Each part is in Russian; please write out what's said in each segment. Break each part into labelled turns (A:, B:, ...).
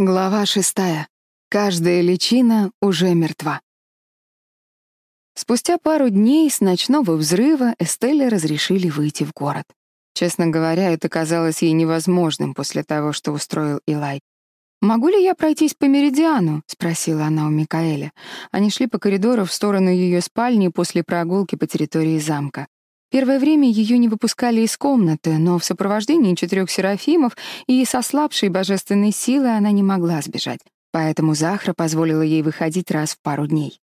A: Глава шестая. Каждая личина уже мертва. Спустя пару дней с ночного взрыва Эстелле разрешили выйти в город. Честно говоря, это казалось ей невозможным после того, что устроил Илай. «Могу ли я пройтись по Меридиану?» — спросила она у Микаэля. Они шли по коридору в сторону ее спальни после прогулки по территории замка. Первое время ее не выпускали из комнаты, но в сопровождении четырех серафимов и со слабшей божественной силой она не могла сбежать, поэтому Захра позволила ей выходить раз в пару дней.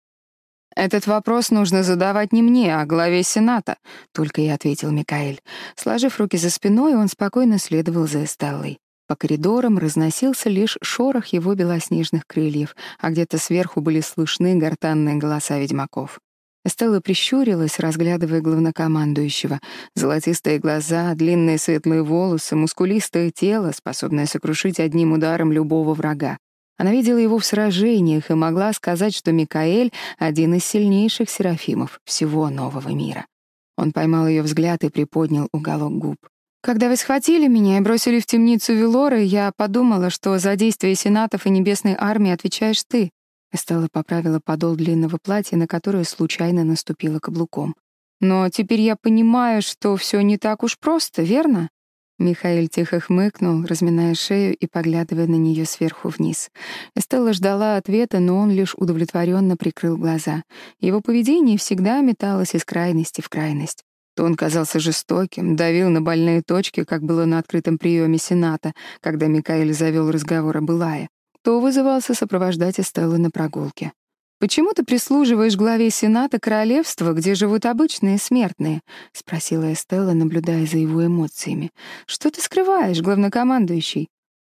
A: «Этот вопрос нужно задавать не мне, а главе Сената», — только и ответил Микаэль. Сложив руки за спиной, он спокойно следовал за Эстеллой. По коридорам разносился лишь шорох его белоснежных крыльев, а где-то сверху были слышны гортанные голоса ведьмаков. Эстелла прищурилась, разглядывая главнокомандующего. Золотистые глаза, длинные светлые волосы, мускулистое тело, способное сокрушить одним ударом любого врага. Она видела его в сражениях и могла сказать, что Микаэль — один из сильнейших серафимов всего нового мира. Он поймал ее взгляд и приподнял уголок губ. «Когда вы схватили меня и бросили в темницу Велоры, я подумала, что за действия сенатов и Небесной армии отвечаешь ты. Эстелла поправила подол длинного платья, на которое случайно наступила каблуком. «Но теперь я понимаю, что все не так уж просто, верно?» Михаил тихо хмыкнул, разминая шею и поглядывая на нее сверху вниз. Эстелла ждала ответа, но он лишь удовлетворенно прикрыл глаза. Его поведение всегда металось из крайности в крайность. То он казался жестоким, давил на больные точки, как было на открытом приеме Сената, когда Микаэль завел разговор об Илае, кто вызывался сопровождать Эстеллу на прогулке. «Почему ты прислуживаешь главе Сената Королевства, где живут обычные смертные?» — спросила Эстелла, наблюдая за его эмоциями. «Что ты скрываешь, главнокомандующий?»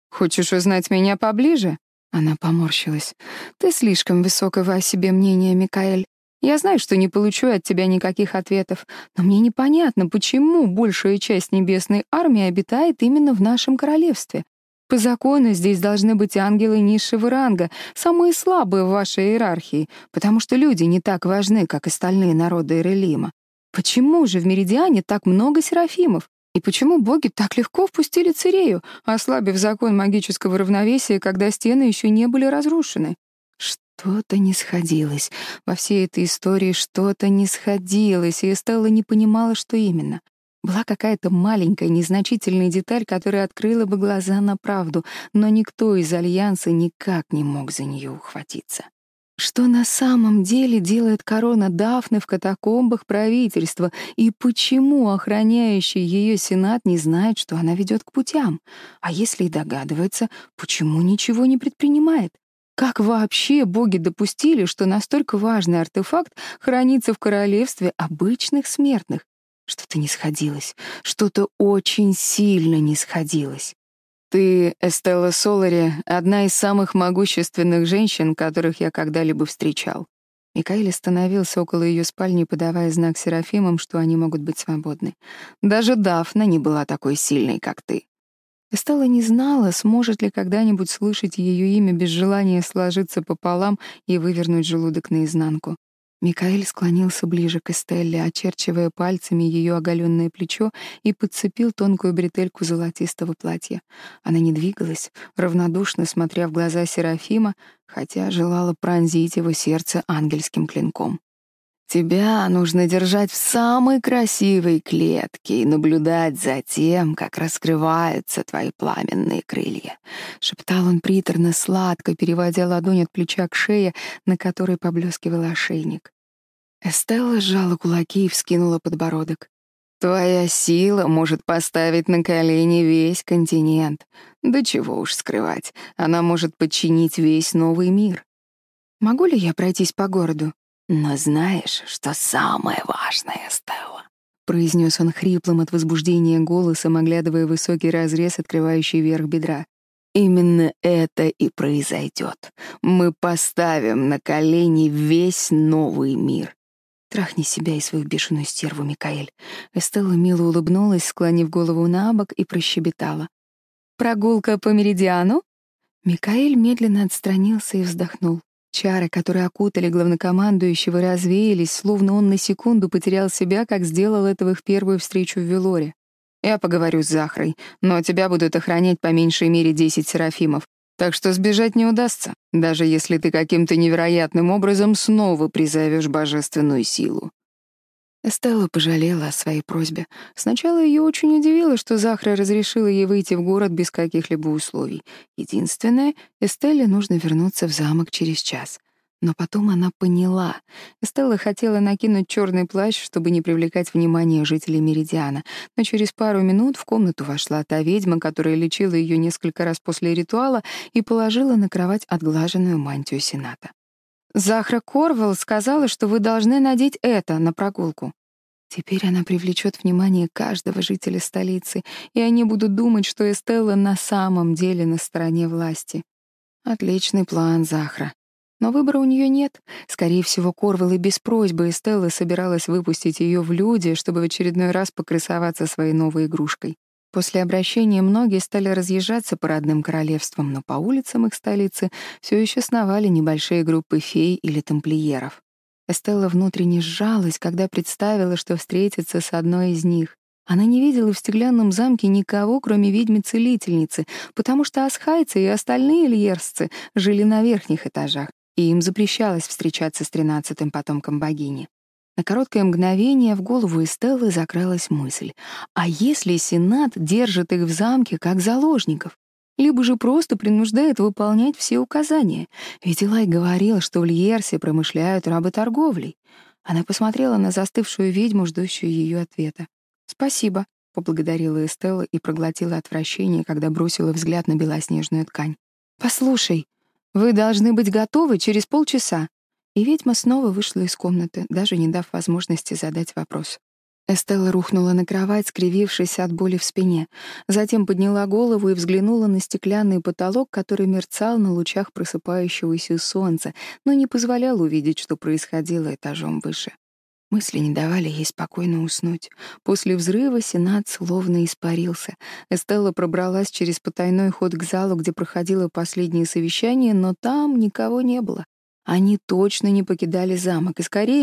A: «Хочешь узнать меня поближе?» Она поморщилась. «Ты слишком высокого о себе мнения, Микаэль. Я знаю, что не получу от тебя никаких ответов, но мне непонятно, почему большая часть небесной армии обитает именно в нашем королевстве. По закону здесь должны быть ангелы низшего ранга, самые слабые в вашей иерархии, потому что люди не так важны, как остальные народы Ирелима. Почему же в Меридиане так много серафимов? И почему боги так легко впустили Цирею, ослабив закон магического равновесия, когда стены еще не были разрушены? Что-то не сходилось. Во всей этой истории что-то не сходилось, и Эстелла не понимала, что именно. Была какая-то маленькая, незначительная деталь, которая открыла бы глаза на правду, но никто из Альянса никак не мог за нее ухватиться. Что на самом деле делает корона Дафны в катакомбах правительства, и почему охраняющий ее Сенат не знает, что она ведет к путям? А если и догадывается, почему ничего не предпринимает? Как вообще боги допустили, что настолько важный артефакт хранится в королевстве обычных смертных? Что-то не сходилось, что-то очень сильно не сходилось. Ты, Эстелла Солари, одна из самых могущественных женщин, которых я когда-либо встречал. Микаэль остановился около ее спальни, подавая знак Серафимам, что они могут быть свободны. Даже Дафна не была такой сильной, как ты. Эстелла не знала, сможет ли когда-нибудь слышать ее имя без желания сложиться пополам и вывернуть желудок наизнанку. Микаэль склонился ближе к Эстелле, очерчивая пальцами ее оголенное плечо и подцепил тонкую бретельку золотистого платья. Она не двигалась, равнодушно смотря в глаза Серафима, хотя желала пронзить его сердце ангельским клинком. «Тебя нужно держать в самой красивой клетке и наблюдать за тем, как раскрываются твои пламенные крылья», — шептал он приторно-сладко, переводя ладонь от плеча к шее, на которой поблескивал ошейник. Эстелла сжала кулаки и вскинула подбородок. «Твоя сила может поставить на колени весь континент. Да чего уж скрывать, она может подчинить весь новый мир. Могу ли я пройтись по городу?» «Но знаешь, что самое важное, Эстелла?» — произнес он хриплым от возбуждения голосом, оглядывая высокий разрез, открывающий верх бедра. «Именно это и произойдет. Мы поставим на колени весь новый мир. Трахни себя и свою бешеную стерву, Микаэль. Эстелла мило улыбнулась, склонив голову на бок и прощебетала. «Прогулка по меридиану?» Микаэль медленно отстранился и вздохнул. Чары, которые окутали главнокомандующего, развеялись, словно он на секунду потерял себя, как сделал это в их первую встречу в Велоре. «Я поговорю с Захрой, но тебя будут охранять по меньшей мере десять серафимов. Так что сбежать не удастся, даже если ты каким-то невероятным образом снова призовешь божественную силу. Эстелла пожалела о своей просьбе. Сначала ее очень удивило, что Захра разрешила ей выйти в город без каких-либо условий. Единственное, Эстелле нужно вернуться в замок через час. Но потом она поняла. Эстелла хотела накинуть черный плащ, чтобы не привлекать внимание жителей Меридиана, но через пару минут в комнату вошла та ведьма, которая лечила ее несколько раз после ритуала и положила на кровать отглаженную мантию Сената. Захра Корвелл сказала, что вы должны надеть это на прогулку. Теперь она привлечет внимание каждого жителя столицы, и После обращения многие стали разъезжаться по родным королевствам, но по улицам их столицы все еще сновали небольшие группы фей или тамплиеров. Эстелла внутренне сжалась, когда представила, что встретится с одной из них. Она не видела в стеклянном замке никого, кроме ведьмы-целительницы, потому что асхайцы и остальные льерсцы жили на верхних этажах, и им запрещалось встречаться с тринадцатым потомком богини. На короткое мгновение в голову Эстеллы закралась мысль. А если Сенат держит их в замке как заложников? Либо же просто принуждает выполнять все указания? Ведь Илай говорил, что в Льерсе промышляют работорговлей. Она посмотрела на застывшую ведьму, ждущую ее ответа. «Спасибо», — поблагодарила Эстелла и проглотила отвращение, когда бросила взгляд на белоснежную ткань. «Послушай, вы должны быть готовы через полчаса. И ведьма снова вышла из комнаты, даже не дав возможности задать вопрос. Эстелла рухнула на кровать, скривившись от боли в спине. Затем подняла голову и взглянула на стеклянный потолок, который мерцал на лучах просыпающегося солнца, но не позволял увидеть, что происходило этажом выше. Мысли не давали ей спокойно уснуть. После взрыва Сенат словно испарился. Эстелла пробралась через потайной ход к залу, где проходило последнее совещание, но там никого не было. Они точно не покидали замок и, скорее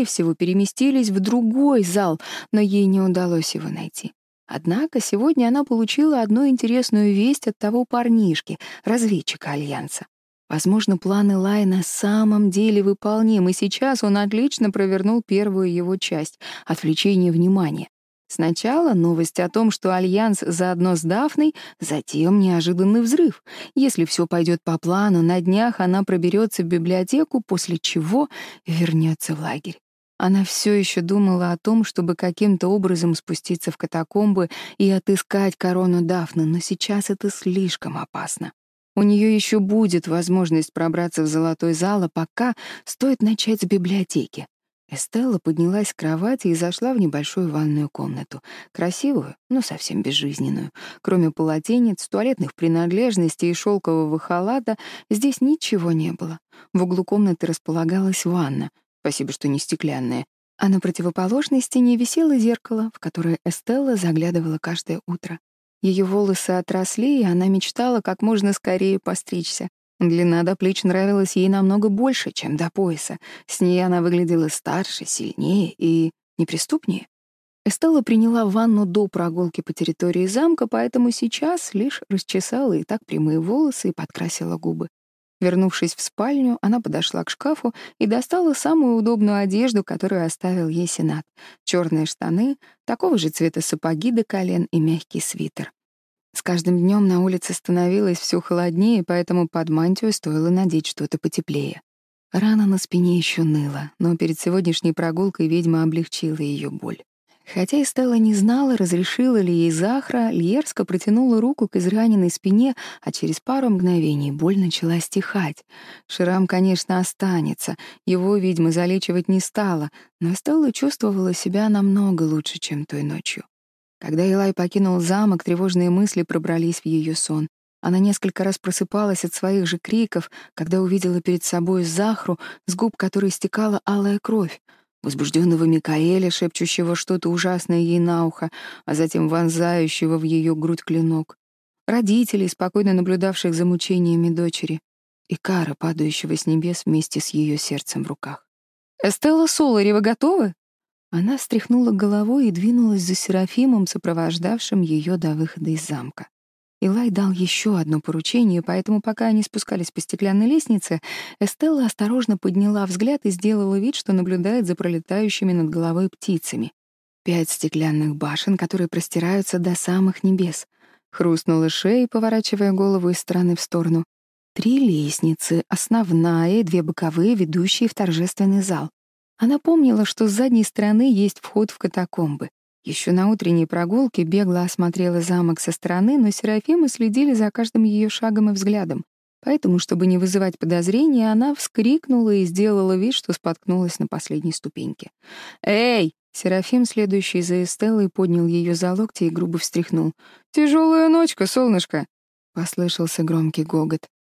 A: всего, переместились в другой зал, но ей не удалось его найти. Однако сегодня она получила одну интересную весть от того парнишки, разведчика Альянса. Возможно, планы Лай на самом деле выполнимы, и сейчас он отлично провернул первую его часть — отвлечение внимания. Сначала новость о том, что Альянс заодно с Дафной, затем неожиданный взрыв. Если все пойдет по плану, на днях она проберется в библиотеку, после чего вернется в лагерь. Она все еще думала о том, чтобы каким-то образом спуститься в катакомбы и отыскать корону Дафны, но сейчас это слишком опасно. У нее еще будет возможность пробраться в золотой зал, а пока стоит начать с библиотеки. Эстелла поднялась с кровати и зашла в небольшую ванную комнату. Красивую, но совсем безжизненную. Кроме полотенец, туалетных принадлежностей и шелкового халата, здесь ничего не было. В углу комнаты располагалась ванна. Спасибо, что не стеклянная. А на противоположной стене висело зеркало, в которое Эстелла заглядывала каждое утро. Ее волосы отросли, и она мечтала как можно скорее постричься. Длина до плеч нравилась ей намного больше, чем до пояса. С ней она выглядела старше, сильнее и неприступнее. Эстелла приняла ванну до прогулки по территории замка, поэтому сейчас лишь расчесала и так прямые волосы и подкрасила губы. Вернувшись в спальню, она подошла к шкафу и достала самую удобную одежду, которую оставил ей Сенат. Черные штаны, такого же цвета сапоги до колен и мягкий свитер. С каждым днем на улице становилось все холоднее, поэтому под мантию стоило надеть что-то потеплее. Рана на спине еще ныла, но перед сегодняшней прогулкой ведьма облегчила ее боль. Хотя и стала не знала, разрешила ли ей Захра, Льерска протянула руку к израненной спине, а через пару мгновений боль начала стихать. Шрам, конечно, останется, его ведьма залечивать не стала, но Стелла чувствовала себя намного лучше, чем той ночью. Когда Илай покинул замок, тревожные мысли пробрались в ее сон. Она несколько раз просыпалась от своих же криков, когда увидела перед собой Захру, с губ которой стекала алая кровь, возбужденного Микаэля, шепчущего что-то ужасное ей на ухо, а затем вонзающего в ее грудь клинок, родителей, спокойно наблюдавших за мучениями дочери, и кара, падающего с небес вместе с ее сердцем в руках. «Эстелла Солари, вы готовы?» Она встряхнула головой и двинулась за Серафимом, сопровождавшим ее до выхода из замка. Илай дал еще одно поручение, поэтому пока они спускались по стеклянной лестнице, Эстелла осторожно подняла взгляд и сделала вид, что наблюдает за пролетающими над головой птицами. Пять стеклянных башен, которые простираются до самых небес. Хрустнула шея, поворачивая голову из стороны в сторону. Три лестницы, основная и две боковые, ведущие в торжественный зал. Она помнила, что с задней стороны есть вход в катакомбы. Еще на утренней прогулке бегло осмотрела замок со стороны, но Серафимы следили за каждым ее шагом и взглядом. Поэтому, чтобы не вызывать подозрения, она вскрикнула и сделала вид, что споткнулась на последней ступеньке. «Эй!»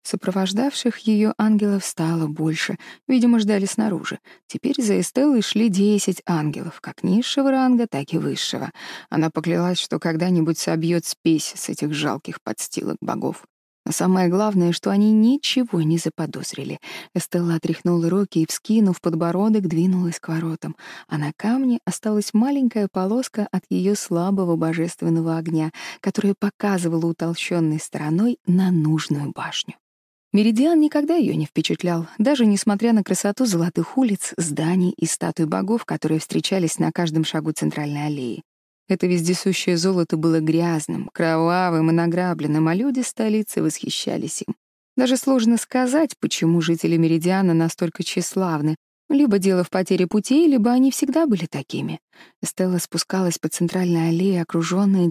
A: Серафим, следующий за Эстеллой, поднял ее за локти и грубо встряхнул. «Тяжелая ночка, солнышко!» Послышался громкий гогот. Сопровождавших ее ангелов стало больше, видимо, ждали снаружи. Теперь за Эстеллой шли десять ангелов, как низшего ранга, так и высшего. Она поклялась, что когда-нибудь собьет спесь с этих жалких подстилок богов. Но самое главное, что они ничего не заподозрили. Эстелла отряхнула руки и, вскинув подбородок, двинулась к воротам, а на камне осталась маленькая полоска от ее слабого божественного огня, которая показывала утолщенной стороной на нужную башню. Меридиан никогда ее не впечатлял, даже несмотря на красоту золотых улиц, зданий и статуй богов, которые встречались на каждом шагу центральной аллеи. Это вездесущее золото было грязным, кровавым и награбленным, а люди столицы восхищались им. Даже сложно сказать, почему жители Меридиана настолько тщеславны. Либо дело в потере путей, либо они всегда были такими. Стелла спускалась по центральной аллее, окружённая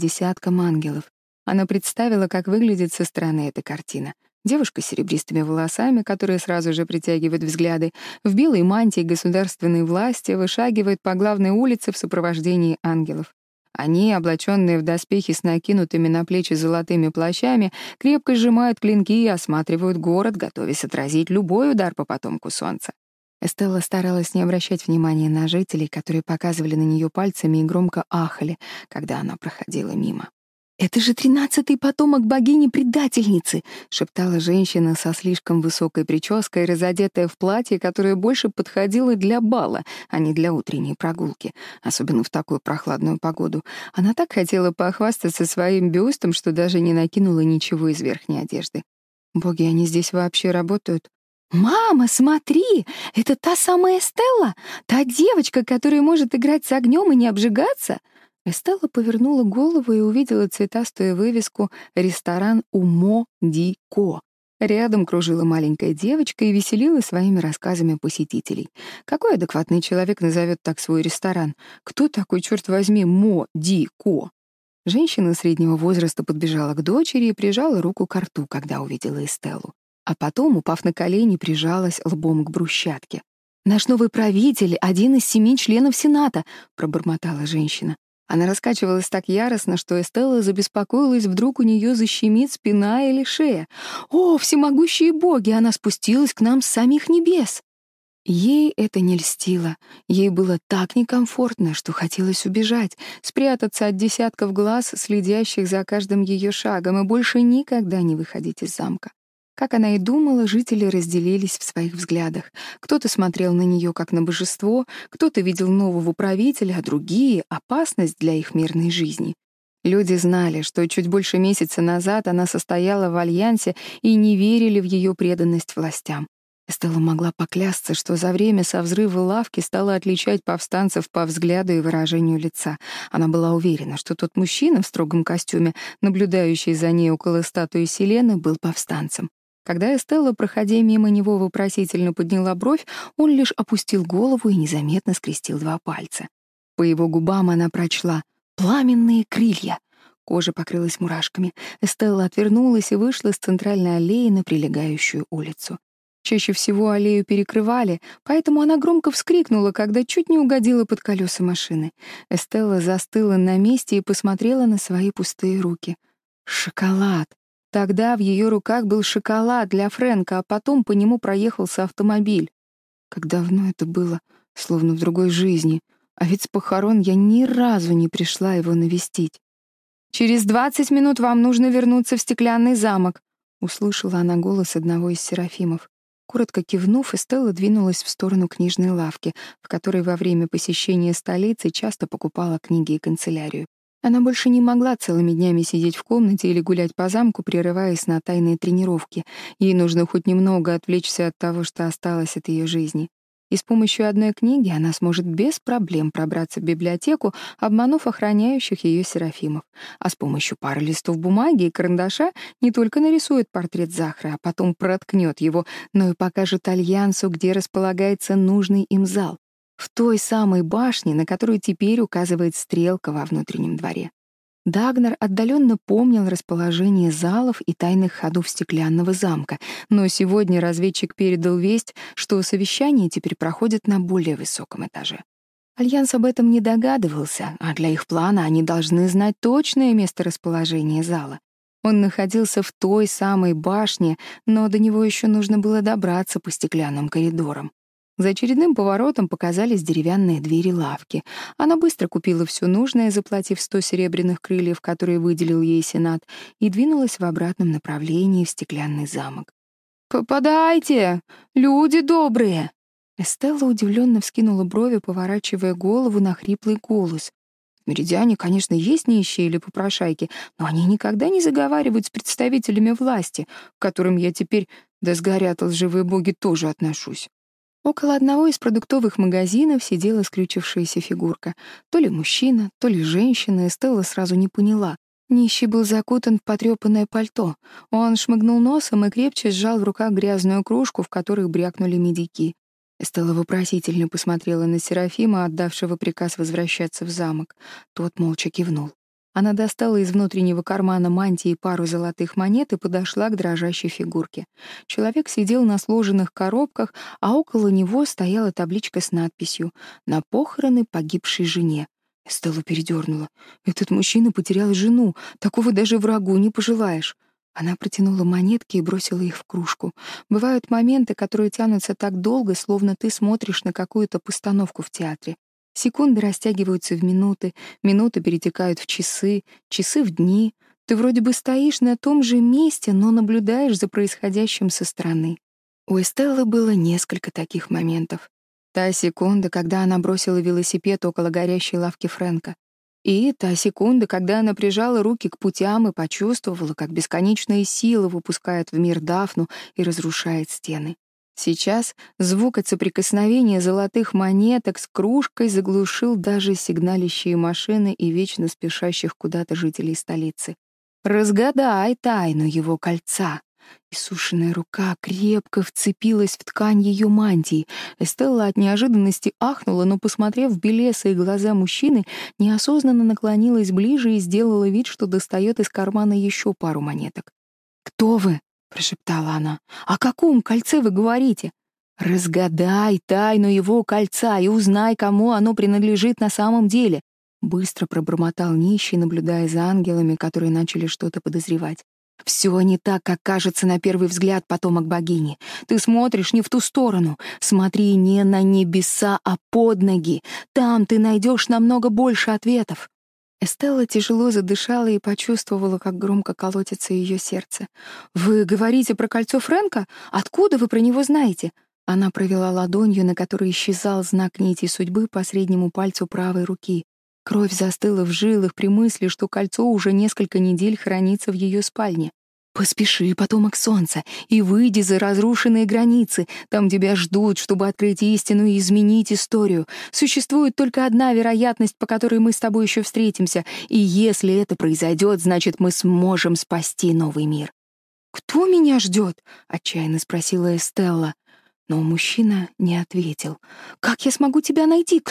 A: десятком ангелов. Она представила, как выглядит со стороны эта картина — Девушка с серебристыми волосами, которые сразу же притягивают взгляды, в белой мантии государственной власти вышагивает по главной улице в сопровождении ангелов. Они, облаченные в доспехи с накинутыми на плечи золотыми плащами, крепко сжимают клинки и осматривают город, готовясь отразить любой удар по потомку солнца. Эстелла старалась не обращать внимания на жителей, которые показывали на нее пальцами и громко ахали, когда она проходила мимо. «Это же тринадцатый потомок богини-предательницы!» — шептала женщина со слишком высокой прической, разодетая в платье, которое больше подходило для бала, а не для утренней прогулки, особенно в такую прохладную погоду. Она так хотела похвастаться своим бюстом, что даже не накинула ничего из верхней одежды. «Боги, они здесь вообще работают?» «Мама, смотри! Это та самая Стелла? Та девочка, которая может играть с огнем и не обжигаться?» Эстелла повернула голову и увидела цветастую вывеску «Ресторан Умо Ди Ко». Рядом кружила маленькая девочка и веселила своими рассказами посетителей. Какой адекватный человек назовет так свой ресторан? Кто такой, черт возьми, Мо Ди Ко? Женщина среднего возраста подбежала к дочери и прижала руку к рту, когда увидела Эстеллу. А потом, упав на колени, прижалась лбом к брусчатке. «Наш новый правитель — один из семи членов Сената», — пробормотала женщина. Она раскачивалась так яростно, что Эстелла забеспокоилась, вдруг у нее защемит спина или шея. «О, всемогущие боги! Она спустилась к нам с самих небес!» Ей это не льстило. Ей было так некомфортно, что хотелось убежать, спрятаться от десятков глаз, следящих за каждым ее шагом, и больше никогда не выходить из замка. Как она и думала, жители разделились в своих взглядах. Кто-то смотрел на нее как на божество, кто-то видел нового правителя, а другие — опасность для их мирной жизни. Люди знали, что чуть больше месяца назад она состояла в альянсе и не верили в ее преданность властям. Стелла могла поклясться, что за время со взрыва лавки стала отличать повстанцев по взгляду и выражению лица. Она была уверена, что тот мужчина в строгом костюме, наблюдающий за ней около статуи Селены, был повстанцем. Когда Эстелла, проходя мимо него, вопросительно подняла бровь, он лишь опустил голову и незаметно скрестил два пальца. По его губам она прочла «Пламенные крылья». Кожа покрылась мурашками. Эстелла отвернулась и вышла с центральной аллеи на прилегающую улицу. Чаще всего аллею перекрывали, поэтому она громко вскрикнула, когда чуть не угодила под колеса машины. Эстелла застыла на месте и посмотрела на свои пустые руки. Шоколад. Тогда в ее руках был шоколад для Фрэнка, а потом по нему проехался автомобиль. Как давно это было, словно в другой жизни. А ведь с Она больше не могла целыми днями сидеть в комнате или гулять по замку, прерываясь на тайные тренировки. Ей нужно хоть немного отвлечься от того, что осталось от ее жизни. И с помощью одной книги она сможет без проблем пробраться в библиотеку, обманув охраняющих ее серафимов. А с помощью пары листов бумаги и карандаша не только нарисует портрет Захара, а потом проткнет его, но и покажет альянсу, где располагается нужный им зал. в той самой башне, на которую теперь указывает стрелка во внутреннем дворе. Дагнер отдаленно помнил расположение залов и тайных ходов стеклянного замка, но сегодня разведчик передал весть, что совещание теперь проходит на более высоком этаже. Альянс об этом не догадывался, а для их плана они должны знать точное место расположения зала. Он находился в той самой башне, но до него еще нужно было добраться по стеклянным коридорам. За очередным поворотом показались деревянные двери лавки. Она быстро купила все нужное, заплатив сто серебряных крыльев, которые выделил ей Сенат, и двинулась в обратном направлении в стеклянный замок. «Попадайте! Люди добрые!» Эстелла удивленно вскинула брови, поворачивая голову на хриплый голос. В Меридиане, конечно, есть нищие или попрошайки, но они никогда не заговаривают с представителями власти, к которым я теперь, да сгорят лживые боги, тоже отношусь. Около одного из продуктовых магазинов сидела скрючившаяся фигурка. То ли мужчина, то ли женщина, и Стелла сразу не поняла. Нищий был закутан в потрёпанное пальто. Он шмыгнул носом и крепче сжал в руках грязную кружку, в которой брякнули медики. Стелла вопросительно посмотрела на Серафима, отдавшего приказ возвращаться в замок. Тот молча кивнул. Она достала из внутреннего кармана мантии пару золотых монет и подошла к дрожащей фигурке. Человек сидел на сложенных коробках, а около него стояла табличка с надписью «На похороны погибшей жене». Стелла передернула. «Этот мужчина потерял жену. Такого даже врагу не пожелаешь». Она протянула монетки и бросила их в кружку. Бывают моменты, которые тянутся так долго, словно ты смотришь на какую-то постановку в театре. Секунды растягиваются в минуты, минуты перетекают в часы, часы в дни. Ты вроде бы стоишь на том же месте, но наблюдаешь за происходящим со стороны. У Эстеллы было несколько таких моментов. Та секунда, когда она бросила велосипед около горящей лавки Фрэнка. И та секунда, когда она прижала руки к путям и почувствовала, как бесконечная сила выпускает в мир Дафну и разрушает стены. Сейчас звук от соприкосновения золотых монеток с кружкой заглушил даже сигналищие машины и вечно спешащих куда-то жителей столицы. «Разгадай тайну его кольца!» И сушеная рука крепко вцепилась в ткань ее мантии. Эстелла от неожиданности ахнула, но, посмотрев в белесые глаза мужчины, неосознанно наклонилась ближе и сделала вид, что достает из кармана еще пару монеток. «Кто вы?» прошептала она. «О каком кольце вы говорите? Разгадай тайну его кольца и узнай, кому оно принадлежит на самом деле!» Быстро пробормотал нищий, наблюдая за ангелами, которые начали что-то подозревать. «Все не так, как кажется на первый взгляд потомок богини. Ты смотришь не в ту сторону. Смотри не на небеса, а под ноги. Там ты найдешь намного больше ответов». Эстелла тяжело задышала и почувствовала, как громко колотится ее сердце. «Вы говорите про кольцо Фрэнка? Откуда вы про него знаете?» Она провела ладонью, на которой исчезал знак нити судьбы по среднему пальцу правой руки. Кровь застыла в жилах при мысли, что кольцо уже несколько недель хранится в ее спальне. Поспеши, потомок солнца, и выйди за разрушенные границы. Там тебя ждут, чтобы открыть истину и изменить историю. Существует только одна вероятность, по которой мы с тобой еще встретимся, и если это произойдет, значит, мы сможем спасти новый мир. «Кто меня ждет?» — отчаянно спросила Эстелла. Но мужчина не ответил. «Как я смогу тебя найти?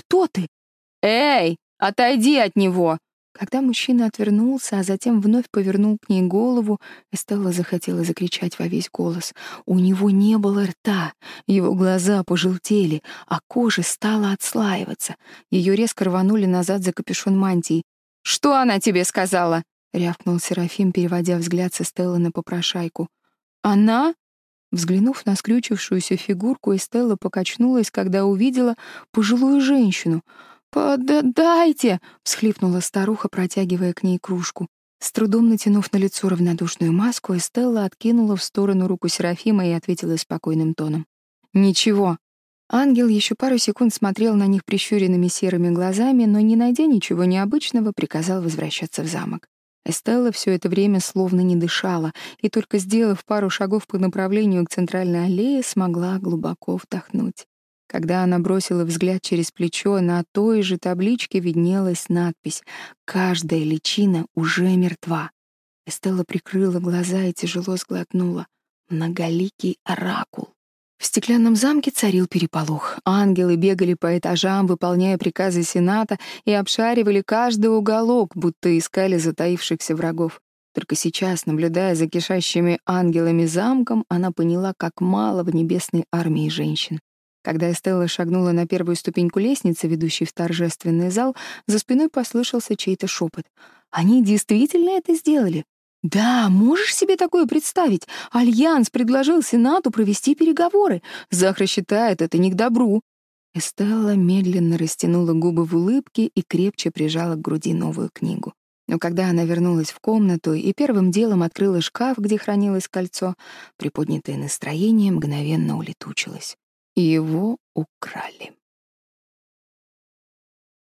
A: Когда мужчина отвернулся, а затем вновь повернул к ней голову, Эстелла захотела закричать во весь голос. У него не было рта, его глаза пожелтели, а кожа стала отслаиваться. Ее резко рванули назад за капюшон мантии. «Что она тебе сказала?» — рявкнул Серафим, переводя взгляд с Эстеллы на попрошайку. «Она?» Взглянув на скрючившуюся фигурку, Эстелла покачнулась, когда увидела пожилую женщину — «Поддайте!» — всхлипнула старуха, протягивая к ней кружку. С трудом натянув на лицо равнодушную маску, Эстелла откинула в сторону руку Серафима и ответила спокойным тоном. «Ничего». Ангел еще пару секунд смотрел на них прищуренными серыми глазами, но, не найдя ничего необычного, приказал возвращаться в замок. Эстелла все это время словно не дышала, и только сделав пару шагов по направлению к центральной аллее, смогла глубоко вдохнуть. Когда она бросила взгляд через плечо на той же табличке виднелась надпись «Каждая личина уже мертва». Эстелла прикрыла глаза и тяжело сглотнула. «Многоликий оракул». В стеклянном замке царил переполох. Ангелы бегали по этажам, выполняя приказы Сената, и обшаривали каждый уголок, будто искали затаившихся врагов. Только сейчас, наблюдая за кишащими ангелами замком, она поняла, как мало в небесной армии женщин. Когда Эстелла шагнула на первую ступеньку лестницы, ведущей в торжественный зал, за спиной послышался чей-то шепот. «Они действительно это сделали? Да, можешь себе такое представить? Альянс предложил Сенату провести переговоры. Захра считает это не к добру. Эстелла медленно растянула губы в улыбке и крепче прижала к груди новую книгу. Но когда она вернулась в комнату